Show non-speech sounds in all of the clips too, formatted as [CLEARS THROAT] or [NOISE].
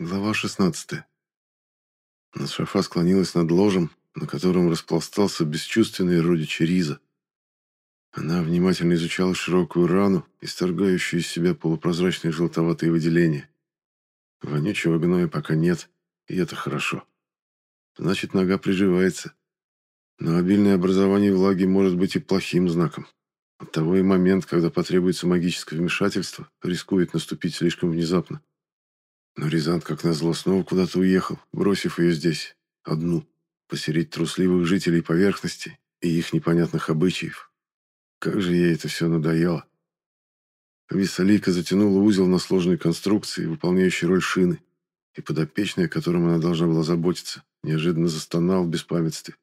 Глава 16. Насшафа склонилась над ложем, на котором распластался бесчувственный родич Риза. Она внимательно изучала широкую рану, исторгающую из себя полупрозрачные желтоватые выделения. Вонючего гноя пока нет, и это хорошо. Значит, нога приживается. Но обильное образование влаги может быть и плохим знаком. Оттого и момент, когда потребуется магическое вмешательство, рискует наступить слишком внезапно. Но Рязант, как назло, снова куда-то уехал, бросив ее здесь, одну, посереть трусливых жителей поверхности и их непонятных обычаев. Как же ей это все надоело. Висалика затянула узел на сложной конструкции, выполняющей роль шины, и подопечная, которым она должна была заботиться, неожиданно застонал в беспамятстве.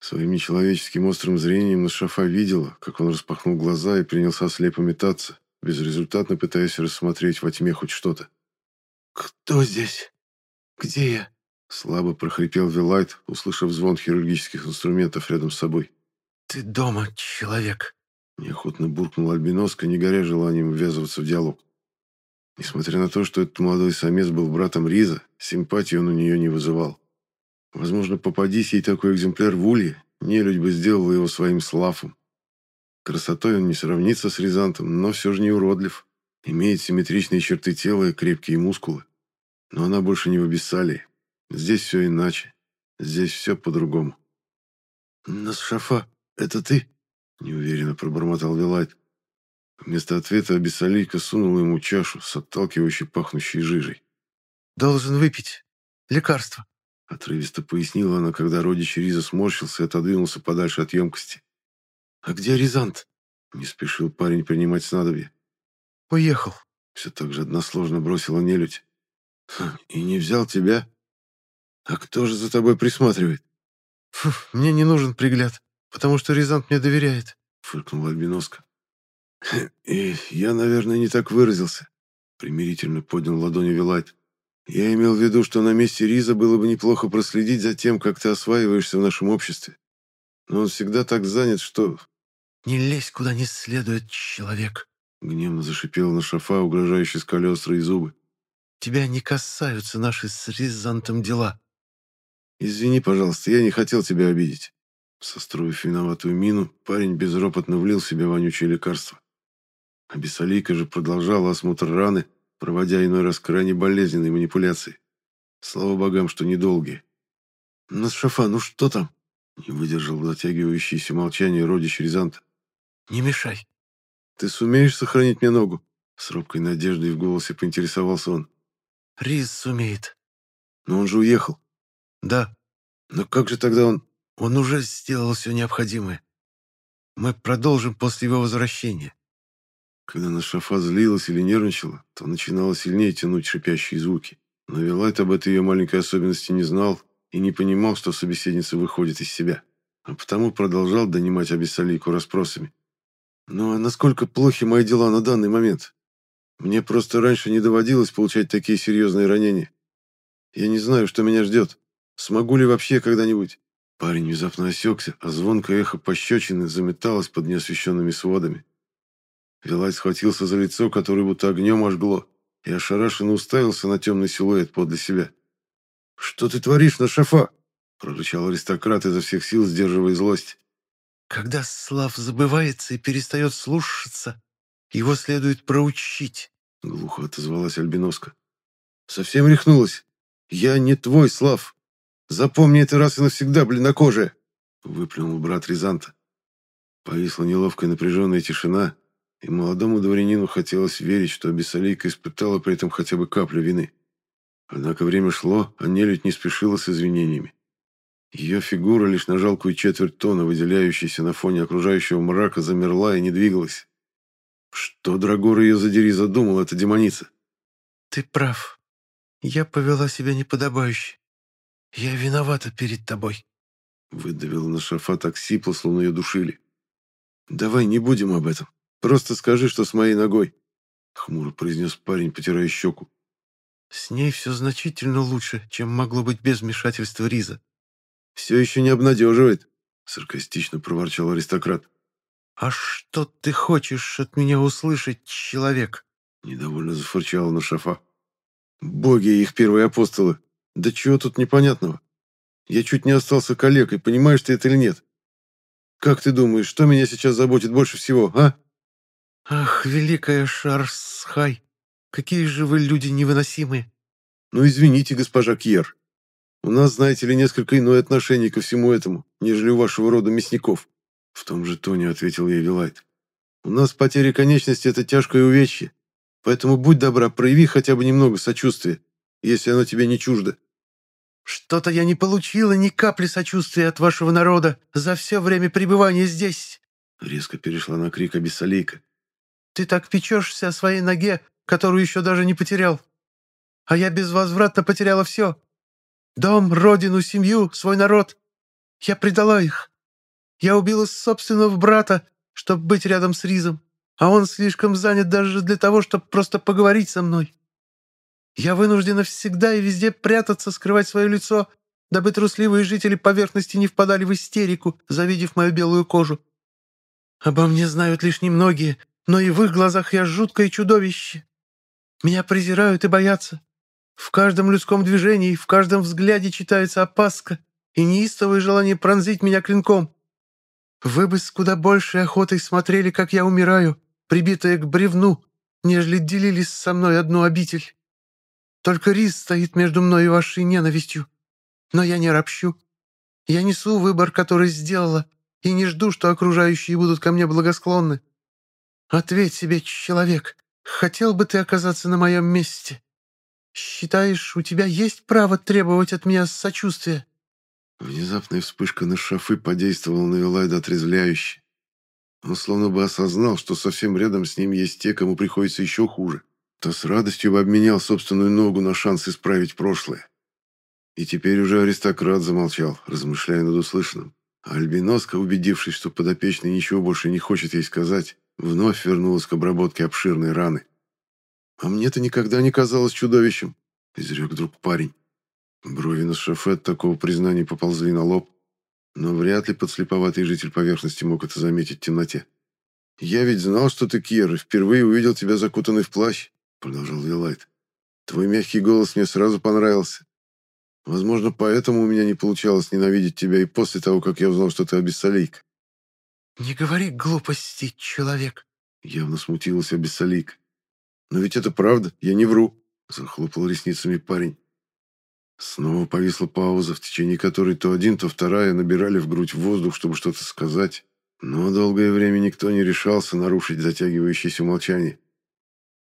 Своим нечеловеческим острым зрением Нашафа видела, как он распахнул глаза и принялся слепо метаться, безрезультатно пытаясь рассмотреть во тьме хоть что-то. «Кто здесь? Где я?» Слабо прохрипел Вилайт, услышав звон хирургических инструментов рядом с собой. «Ты дома, человек!» Неохотно буркнул Альбиноска, не горя желанием ввязываться в диалог. Несмотря на то, что этот молодой самец был братом Риза, симпатии он у нее не вызывал. Возможно, попадись ей такой экземпляр в улье, нелюдь бы сделала его своим слафом. Красотой он не сравнится с Рязантом, но все же не уродлив. Имеет симметричные черты тела и крепкие мускулы. Но она больше не в Абиссалии. Здесь все иначе. Здесь все по-другому. «Насшафа, это ты?» — неуверенно пробормотал Вилайт. Вместо ответа Абиссалийка сунула ему чашу с отталкивающей пахнущей жижей. «Должен выпить. Лекарство», — отрывисто пояснила она, когда родич Риза сморщился и отодвинулся подальше от емкости. «А где Рязант?» — не спешил парень принимать снадобье. «Уехал», — все так же односложно бросила нелюдь. [LAUGHS] «И не взял тебя? А кто же за тобой присматривает?» Фу, «Мне не нужен пригляд, потому что Рязант мне доверяет», — фыркнула Альбиноска. [LAUGHS] «И я, наверное, не так выразился», — примирительно поднял ладонью Вилайт. «Я имел в виду, что на месте Риза было бы неплохо проследить за тем, как ты осваиваешься в нашем обществе. Но он всегда так занят, что...» «Не лезь куда не следует, человек», — гневно зашипела на шафа, угрожающе скали острые зубы. Тебя не касаются наши с Рязантом дела». «Извини, пожалуйста, я не хотел тебя обидеть». Состроив виноватую мину, парень безропотно влил в себя вонючее лекарство. А Бесалийка же продолжала осмотр раны, проводя иной раз крайне болезненные манипуляции. Слава богам, что недолгие. «Насшафа, ну что там?» Не выдержал затягивающееся молчание родич Рязанта. «Не мешай». «Ты сумеешь сохранить мне ногу?» С робкой надеждой в голосе поинтересовался он. Риз сумеет. Но он же уехал. Да. Но как же тогда он... Он уже сделал все необходимое. Мы продолжим после его возвращения. Когда Нашафа злилась или нервничала, то начинала сильнее тянуть шипящие звуки. Но Вилайт об этой ее маленькой особенности не знал и не понимал, что собеседница выходит из себя. А потому продолжал донимать Абиссалийку расспросами. «Ну а насколько плохи мои дела на данный момент? Мне просто раньше не доводилось получать такие серьезные ранения. Я не знаю, что меня ждет. Смогу ли вообще когда-нибудь?» Парень внезапно осекся, а звонкое эхо пощечины заметалось под неосвещенными сводами. Вилай схватился за лицо, которое будто огнем ожгло, и ошарашенно уставился на темный силуэт подле себя. «Что ты творишь на шафа?» — прорычал аристократ изо всех сил, сдерживая злость. «Когда Слав забывается и перестает слушаться, его следует проучить», — глухо отозвалась Альбиноска. «Совсем рехнулась? Я не твой, Слав. Запомни это раз и навсегда, блинокожая!» — выплюнул брат Рязанта. Повисла неловкая напряженная тишина, и молодому дворянину хотелось верить, что Абиссалийка испытала при этом хотя бы каплю вины. Однако время шло, а нелюдь не спешила с извинениями. Ее фигура, лишь на жалкую четверть тона, выделяющаяся на фоне окружающего мрака, замерла и не двигалась. Что, Драгор, ее задери, задумал эта демоница? Ты прав. Я повела себя неподобающе. Я виновата перед тобой. Выдавила на шафа так сипло, словно ее душили. Давай не будем об этом. Просто скажи, что с моей ногой. Хмуро произнес парень, потирая щеку. С ней все значительно лучше, чем могло быть без вмешательства Риза. Все еще не обнадеживает, саркастично проворчал аристократ. «А что ты хочешь от меня услышать, человек?» Недовольно зафырчала на шафа. Боги и их первые апостолы. Да чего тут непонятного? Я чуть не остался калекой, понимаешь ты это или нет? Как ты думаешь, что меня сейчас заботит больше всего, а? Ах, великая Шарсхай, какие же вы люди невыносимые. Ну, извините, госпожа Кьер. У нас, знаете ли, несколько иное отношение ко всему этому, нежели у вашего рода мясников. В том же тоне ответил ей Вилайт. У нас потеря конечности – это тяжкое увечье. Поэтому будь добра, прояви хотя бы немного сочувствия, если оно тебе не чуждо. Что-то я не получила ни капли сочувствия от вашего народа за все время пребывания здесь. Резко перешла на крик Абиссалейка. Ты так печешься о своей ноге, которую еще даже не потерял. А я безвозвратно потеряла все. Дом, родину, семью, свой народ. Я предала их. Я убила собственного брата, чтобы быть рядом с Ризом, а он слишком занят даже для того, чтобы просто поговорить со мной. Я вынуждена всегда и везде прятаться, скрывать свое лицо, дабы трусливые жители поверхности не впадали в истерику, завидев мою белую кожу. Обо мне знают лишь немногие, но и в их глазах я жуткое чудовище. Меня презирают и боятся. В каждом людском движении, в каждом взгляде читается опаска и неистовое желание пронзить меня клинком. Вы бы с куда большей охотой смотрели, как я умираю, прибитая к бревну, нежели делились со мной одну обитель. Только рис стоит между мной и вашей ненавистью. Но я не ропщу. Я несу выбор, который сделала, и не жду, что окружающие будут ко мне благосклонны. Ответь себе, человек, хотел бы ты оказаться на моем месте? Считаешь, у тебя есть право требовать от меня сочувствия?» Внезапная вспышка на шафы подействовала на Вилайда отрезвляюще. Он словно бы осознал, что совсем рядом с ним есть те, кому приходится еще хуже то с радостью бы обменял собственную ногу на шанс исправить прошлое. И теперь уже аристократ замолчал, размышляя над услышанным. А Альбиноска, убедившись, что подопечный ничего больше не хочет ей сказать, вновь вернулась к обработке обширной раны. «А мне-то никогда не казалось чудовищем», — изрек друг парень. Брови на шофе от такого признания поползли на лоб, но вряд ли подслеповатый житель поверхности мог это заметить в темноте. «Я ведь знал, что ты Кьер, и впервые увидел тебя закутанный в плащ. — продолжал Вилайт. «Твой мягкий голос мне сразу понравился. Возможно, поэтому у меня не получалось ненавидеть тебя и после того, как я узнал, что ты обессолейка». «Не говори глупости, человек», — явно смутилась обессолейка. «Но ведь это правда, я не вру», — захлопал ресницами парень. Снова повисла пауза, в течение которой то один, то вторая набирали в грудь воздух, чтобы что-то сказать, но долгое время никто не решался нарушить затягивающееся молчание.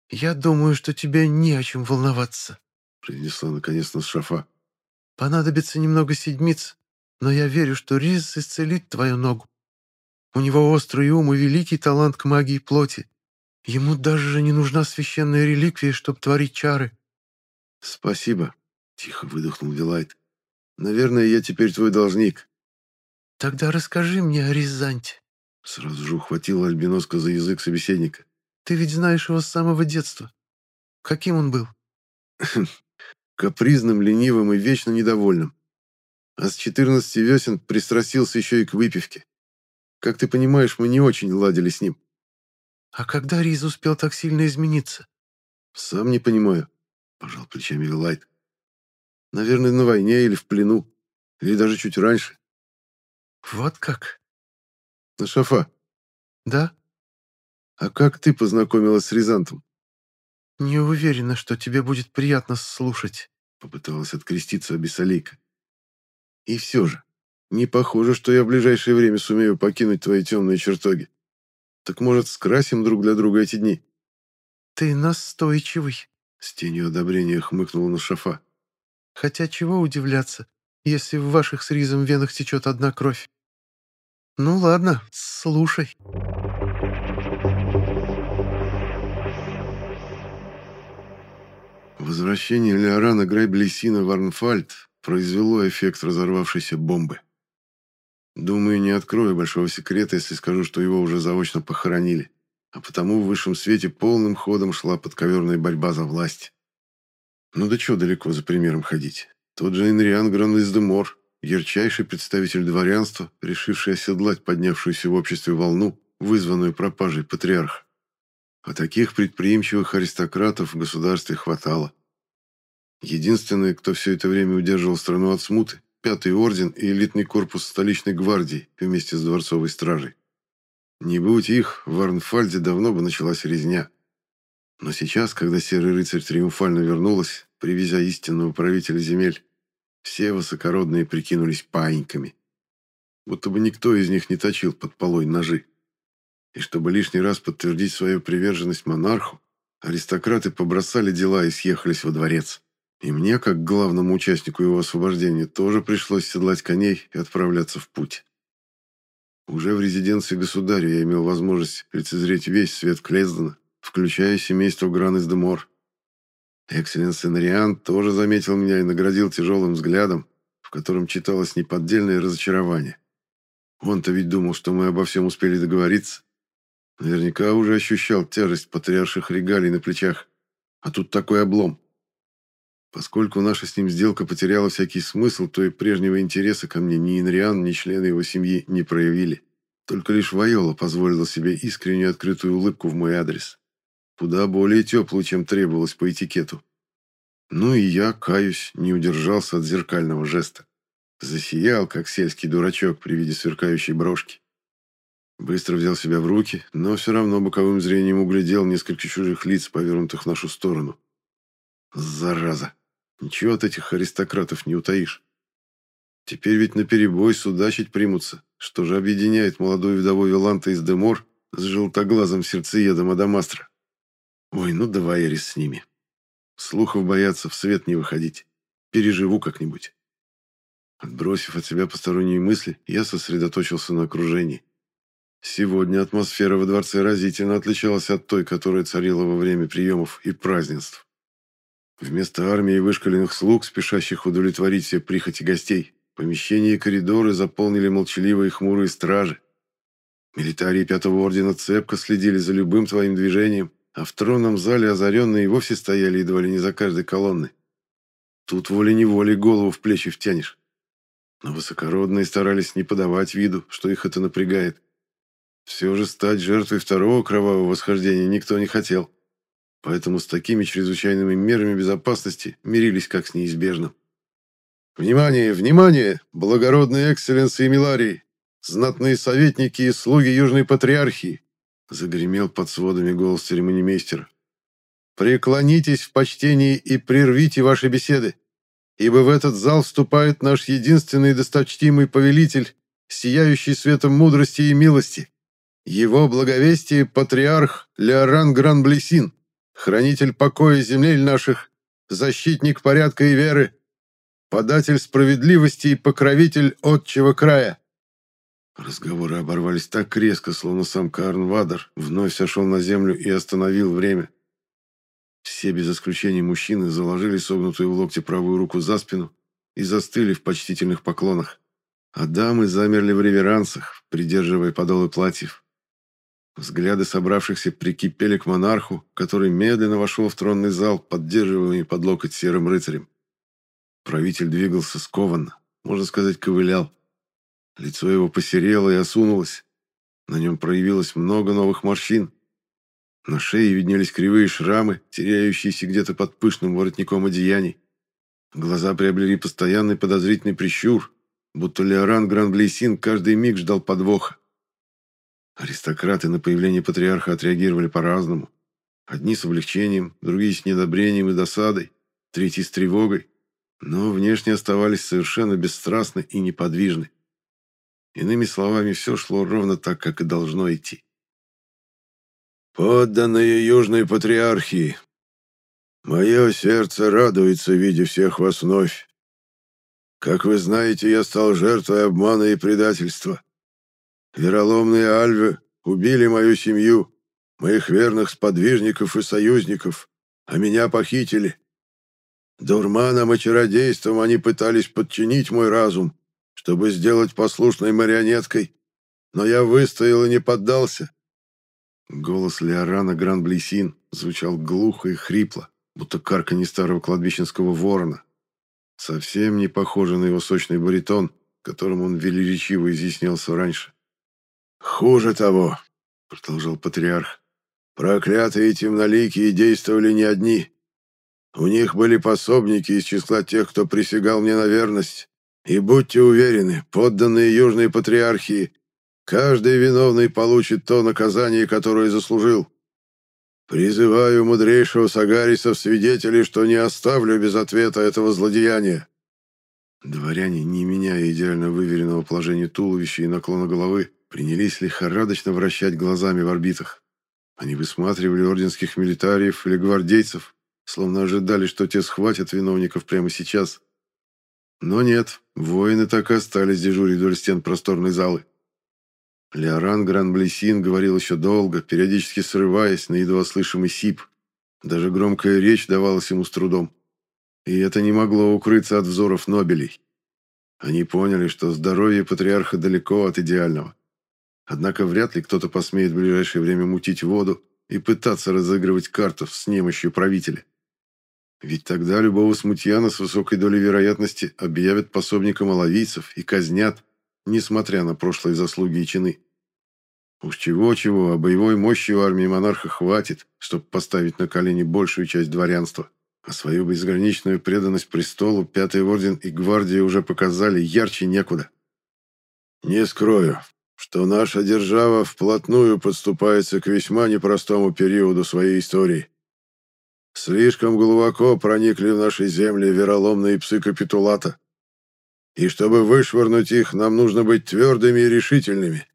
«Я думаю, что тебе не о чем волноваться», — произнесла наконец на шафа. «Понадобится немного седмиц, но я верю, что Риз исцелит твою ногу. У него острый ум и великий талант к магии плоти. Ему даже не нужна священная реликвия, чтобы творить чары». «Спасибо», — тихо выдохнул Вилайт. «Наверное, я теперь твой должник». «Тогда расскажи мне о Ризанте». Сразу же ухватила Альбиноска за язык собеседника. Ты ведь знаешь его с самого детства. Каким он был?» [LAUGHS] «Капризным, ленивым и вечно недовольным. А с 14 весен пристрастился еще и к выпивке. Как ты понимаешь, мы не очень ладили с ним». «А когда Риз успел так сильно измениться?» «Сам не понимаю», — пожал плечами Вилайт. «Наверное, на войне или в плену. Или даже чуть раньше». «Вот как?» «На шафа». «Да?» «А как ты познакомилась с Рязантом?» «Не уверена, что тебе будет приятно слушать», — попыталась откреститься Абиссалейка. «И все же, не похоже, что я в ближайшее время сумею покинуть твои темные чертоги. Так, может, скрасим друг для друга эти дни?» «Ты настойчивый», — с тенью одобрения хмыкнула на шафа. «Хотя чего удивляться, если в ваших с Ризом венах течет одна кровь? Ну ладно, слушай». Возвращение Леорана Грейблесина в Арнфальд произвело эффект разорвавшейся бомбы. Думаю, не открою большого секрета, если скажу, что его уже заочно похоронили, а потому в высшем свете полным ходом шла подковерная борьба за власть. Ну да чего далеко за примером ходить. Тот же Энриан Гран ярчайший представитель дворянства, решивший оседлать поднявшуюся в обществе волну, вызванную пропажей патриарха. А таких предприимчивых аристократов в государстве хватало. Единственный, кто все это время удерживал страну от смуты, Пятый орден и элитный корпус столичной гвардии вместе с дворцовой стражей. Не будь их, в Арнфальде давно бы началась резня. Но сейчас, когда Серый Рыцарь триумфально вернулась, привезя истинного правителя земель, все высокородные прикинулись паиньками. Будто бы никто из них не точил под полой ножи. И чтобы лишний раз подтвердить свою приверженность монарху, аристократы побросали дела и съехались во дворец. И мне, как главному участнику его освобождения, тоже пришлось седлать коней и отправляться в путь. Уже в резиденции государя я имел возможность лицезреть весь свет Клездена, включая семейство Гран из Демор. Экселленс Энриан тоже заметил меня и наградил тяжелым взглядом, в котором читалось неподдельное разочарование. Он-то ведь думал, что мы обо всем успели договориться. Наверняка уже ощущал тяжесть патриарших регалий на плечах. А тут такой облом. Поскольку наша с ним сделка потеряла всякий смысл, то и прежнего интереса ко мне ни Инриан, ни члены его семьи не проявили. Только лишь Вайола позволила себе искреннюю открытую улыбку в мой адрес. Куда более теплую, чем требовалось по этикету. Ну и я, каюсь, не удержался от зеркального жеста. Засиял, как сельский дурачок при виде сверкающей брошки. Быстро взял себя в руки, но все равно боковым зрением углядел несколько чужих лиц, повернутых в нашу сторону. Зараза! Ничего от этих аристократов не утаишь. Теперь ведь наперебой судачить примутся. Что же объединяет молодую вдову Виланта из Демор с желтоглазым сердцеедом Адамастра? Ой, ну давай, Эрис, с ними. Слухов бояться, в свет не выходить. Переживу как-нибудь. Отбросив от себя посторонние мысли, я сосредоточился на окружении. Сегодня атмосфера во дворце разительно отличалась от той, которая царила во время приемов и празднеств. Вместо армии вышкаленных слуг, спешащих удовлетворить все прихоти гостей, помещения и коридоры заполнили молчаливые хмурые стражи. Милитарии Пятого Ордена цепко следили за любым твоим движением, а в тронном зале озаренные и вовсе стояли едва ли не за каждой колонной. Тут волей-неволей голову в плечи втянешь. Но высокородные старались не подавать виду, что их это напрягает. Все же стать жертвой второго кровавого восхождения никто не хотел. Поэтому с такими чрезвычайными мерами безопасности мирились как с неизбежным. «Внимание, внимание! Благородные экселленсы и миларии! Знатные советники и слуги Южной Патриархии!» Загремел под сводами голос церемонимейстера. «Преклонитесь в почтении и прервите ваши беседы, ибо в этот зал вступает наш единственный досточтимый повелитель, сияющий светом мудрости и милости, его благовестие патриарх Леоран Гранблесин хранитель покоя земель наших, защитник порядка и веры, податель справедливости и покровитель отчего края». Разговоры оборвались так резко, словно сам Карн Вадер вновь сошел на землю и остановил время. Все без исключения мужчины заложили согнутую в локте правую руку за спину и застыли в почтительных поклонах, а дамы замерли в реверансах, придерживая подолы платьев. Взгляды собравшихся прикипели к монарху, который медленно вошел в тронный зал, поддерживаемый под локоть серым рыцарем. Правитель двигался скованно, можно сказать, ковылял. Лицо его посерело и осунулось. На нем проявилось много новых морщин. На шее виднелись кривые шрамы, теряющиеся где-то под пышным воротником одеяний. Глаза приобрели постоянный подозрительный прищур, будто Леоран Гранблейсин каждый миг ждал подвоха. Аристократы на появление патриарха отреагировали по-разному. Одни с облегчением, другие с недобрением и досадой, третьи с тревогой, но внешне оставались совершенно бесстрастны и неподвижны. Иными словами, все шло ровно так, как и должно идти. «Подданные Южной Патриархии, мое сердце радуется, видя всех вас вновь. Как вы знаете, я стал жертвой обмана и предательства. Вероломные альвы убили мою семью, моих верных сподвижников и союзников, а меня похитили. Дурманом и чародейством они пытались подчинить мой разум, чтобы сделать послушной марионеткой, но я выстоял и не поддался. Голос Леорана Гран-Блесин звучал глухо и хрипло, будто карканье старого кладбищенского ворона. Совсем не похоже на его сочный баритон, которым он велеречиво изъяснялся раньше. «Хуже того», — продолжал патриарх, — «проклятые темноликие действовали не одни. У них были пособники из числа тех, кто присягал мне на верность. И будьте уверены, подданные Южной Патриархии, каждый виновный получит то наказание, которое заслужил. Призываю мудрейшего Сагариса в свидетели, что не оставлю без ответа этого злодеяния. Дворяне, не меняя идеально выверенного положения туловища и наклона головы, принялись лихорадочно вращать глазами в орбитах. Они высматривали орденских милитариев или гвардейцев, словно ожидали, что те схватят виновников прямо сейчас. Но нет, воины так и остались дежурить вдоль стен просторной залы. Леоран Гранблесин говорил еще долго, периодически срываясь на едва слышимый сип. Даже громкая речь давалась ему с трудом. И это не могло укрыться от взоров Нобелей. Они поняли, что здоровье патриарха далеко от идеального. Однако вряд ли кто-то посмеет в ближайшее время мутить воду и пытаться разыгрывать картов с немощью правителя. Ведь тогда любого смутьяна с высокой долей вероятности объявят пособником оловийцев и казнят, несмотря на прошлые заслуги и чины. Уж чего-чего, а боевой мощи у армии монарха хватит, чтобы поставить на колени большую часть дворянства. А свою безграничную преданность престолу Пятый Орден и Гвардия уже показали ярче некуда. Не скрою, что наша держава вплотную подступается к весьма непростому периоду своей истории. Слишком глубоко проникли в наши земли вероломные псы капитулата. И чтобы вышвырнуть их, нам нужно быть твердыми и решительными.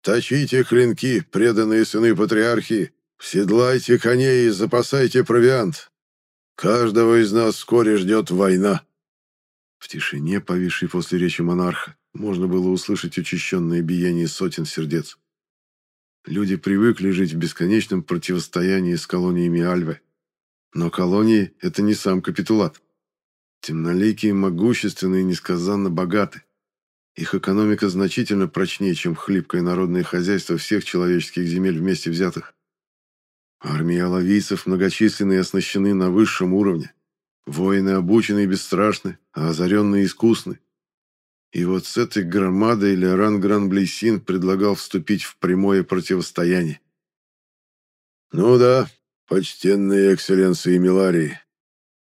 Точите клинки, преданные сыны патриархии, седлайте коней и запасайте провиант. Каждого из нас вскоре ждет война. В тишине, повисшей после речи монарха, можно было услышать учащенное биение сотен сердец. Люди привыкли жить в бесконечном противостоянии с колониями Альвы. Но колонии — это не сам капитулат. Темноликие, могущественные и несказанно богаты. Их экономика значительно прочнее, чем хлипкое народное хозяйство всех человеческих земель вместе взятых. Армии алавийцев многочисленны и оснащены на высшем уровне. Воины обучены и бесстрашны, а озаренные искусны. И вот с этой громадой Леран Гранблейсин предлагал вступить в прямое противостояние. «Ну да, «Почтенные экселленции Миларии,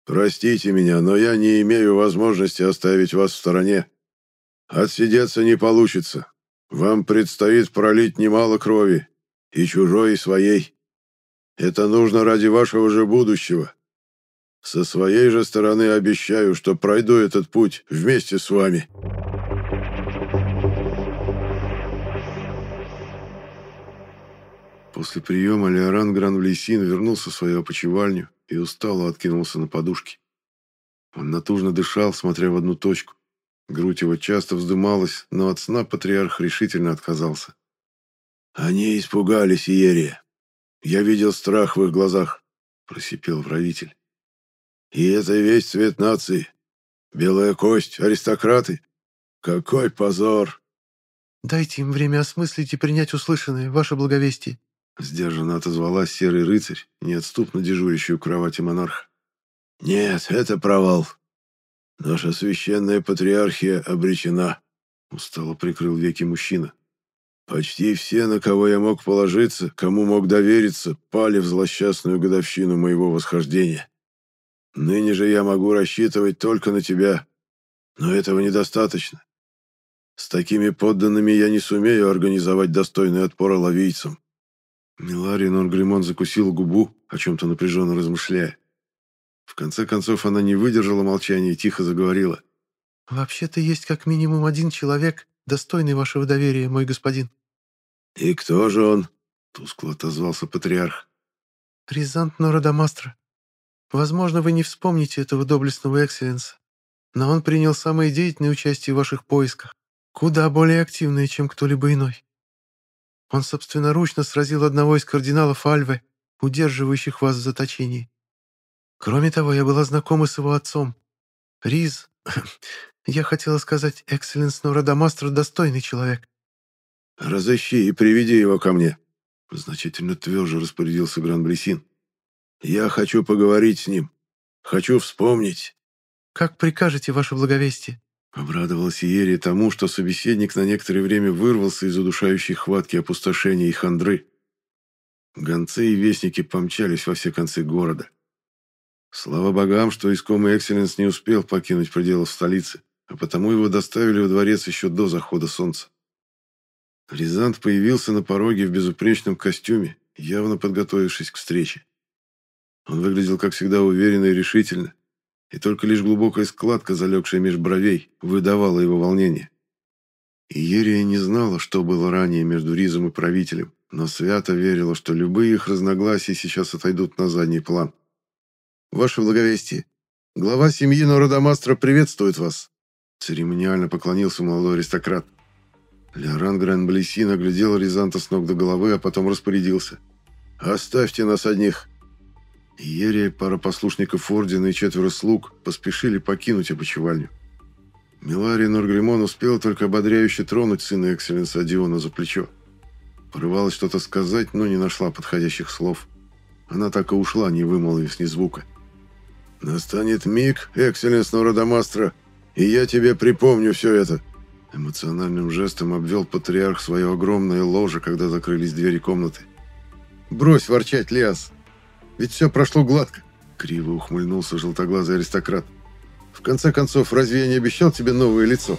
простите меня, но я не имею возможности оставить вас в стороне. Отсидеться не получится. Вам предстоит пролить немало крови, и чужой, и своей. Это нужно ради вашего же будущего. Со своей же стороны обещаю, что пройду этот путь вместе с вами». После приема Леоран Гранвлейсин вернулся в свою опочивальню и устало откинулся на подушке. Он натужно дышал, смотря в одну точку. Грудь его часто вздымалась, но от сна патриарх решительно отказался. «Они испугались, Иерия. Я видел страх в их глазах», — просипел правитель. «И это весь цвет нации. Белая кость, аристократы. Какой позор!» «Дайте им время осмыслить и принять услышанное, ваше благовестие», Сдержанно отозвалась серый рыцарь, неотступно дежурящий у кровати монарха. «Нет, это провал. Наша священная патриархия обречена», — устало прикрыл веки мужчина. «Почти все, на кого я мог положиться, кому мог довериться, пали в злосчастную годовщину моего восхождения. Ныне же я могу рассчитывать только на тебя, но этого недостаточно. С такими подданными я не сумею организовать достойный отпор ловийцам. Милария Норгримон закусила губу, о чем-то напряженно размышляя. В конце концов она не выдержала молчания и тихо заговорила. «Вообще-то есть как минимум один человек, достойный вашего доверия, мой господин». «И кто же он?» — тускло отозвался патриарх. «Рязант Нородомастро. Возможно, вы не вспомните этого доблестного экселленса, но он принял самое деятельное участие в ваших поисках, куда более активное, чем кто-либо иной. Он собственноручно сразил одного из кардиналов Альвы, удерживающих вас в заточении. Кроме того, я была знакома с его отцом. Риз, [CLEARS THROAT] я хотела сказать, экселленс Норадамастро достойный человек. «Разыщи и приведи его ко мне», — значительно тверже распорядился Гран-Блесин. «Я хочу поговорить с ним. Хочу вспомнить». «Как прикажете, ваше благовестие?» Обрадовалась Иерия тому, что собеседник на некоторое время вырвался из удушающей хватки опустошения и хандры. Гонцы и вестники помчались во все концы города. Слава богам, что искомый Экселленс не успел покинуть пределы столицы, а потому его доставили во дворец еще до захода солнца. Рязант появился на пороге в безупречном костюме, явно подготовившись к встрече. Он выглядел, как всегда, уверенно и решительно, и только лишь глубокая складка, залегшая меж бровей, выдавала его волнение. Иерия не знала, что было ранее между Ризом и правителем, но свято верила, что любые их разногласия сейчас отойдут на задний план. «Ваше благовестие, глава семьи Нородомастра приветствует вас!» Церемониально поклонился молодой аристократ. Леоран Гран-Блесин оглядел Рязанта с ног до головы, а потом распорядился. «Оставьте нас одних!» Иерия, пара послушников Ордена и четверо слуг поспешили покинуть опочивальню. Милария Норгримон успела только ободряюще тронуть сына Экселенса Диона за плечо. Порывалась что-то сказать, но не нашла подходящих слов. Она так и ушла, не вымолвив ни звука. «Настанет миг, Экселенс Нородомастра, и я тебе припомню все это!» Эмоциональным жестом обвел патриарх свое огромное ложе, когда закрылись двери комнаты. «Брось ворчать, Лиас! Ведь все прошло гладко!» Криво ухмыльнулся желтоглазый аристократ. «В конце концов, разве я не обещал тебе новое лицо?»